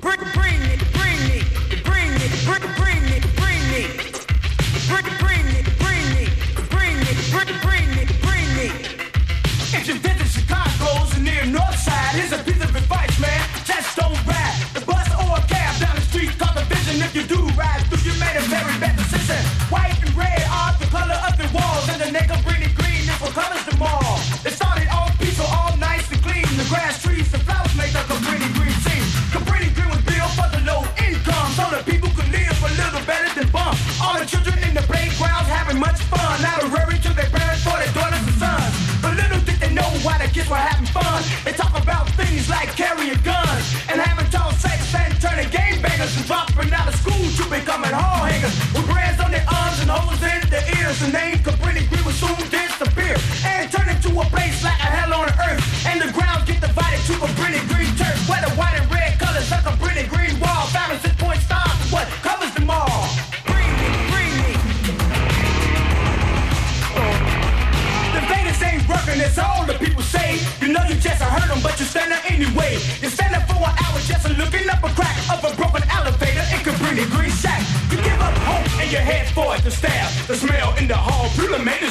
Bring, bring it. your head for it, the staff. the smell in the hall, preliminary.